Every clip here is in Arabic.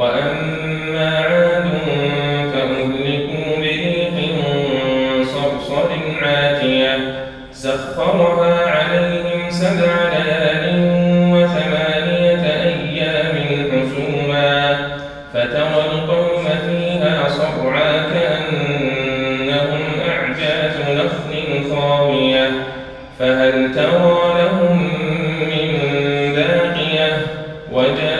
وأما عاد فأهلكوا بريح صرصر عاتية سخرها عليهم سبع وثمانية أيام حسوما فترى القوم فيها صرعا كأنهم أعجاز خاوية فهل ترى لهم من باقية؟ وجاء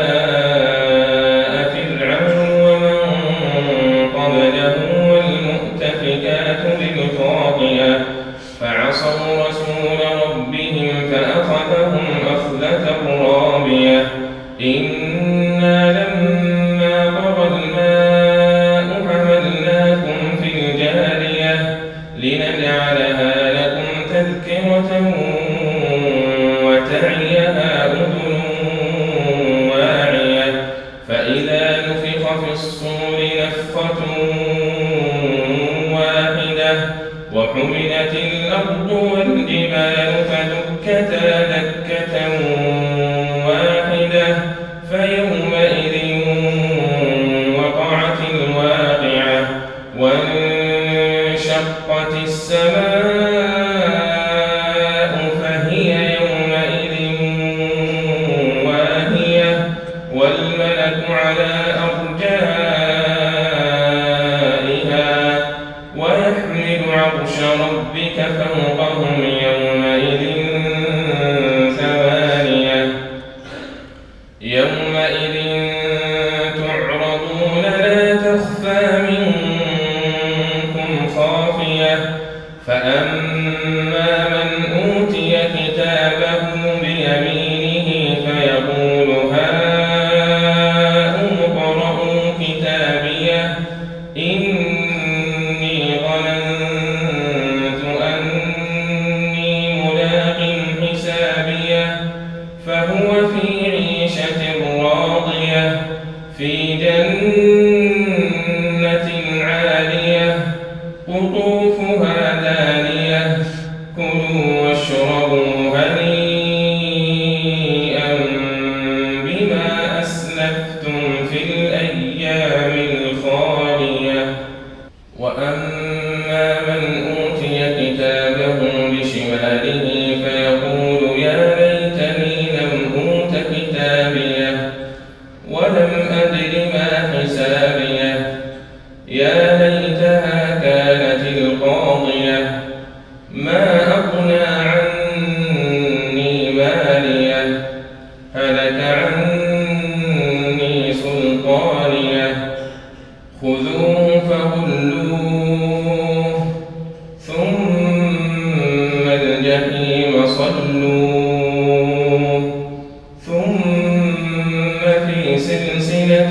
وتعيها أذن واعية فإذا نفخ في الصور واحدة وحملت الأرض والجبال فدكتا دكة ربك فوقهم يومئذ ثمانية. يومئذ تعرضون لا تخفى منكم خافية. فأما من أوتي كتابه عني سلطانيه خذوه فغلوه ثم الجحيم صلوه ثم في سلسلة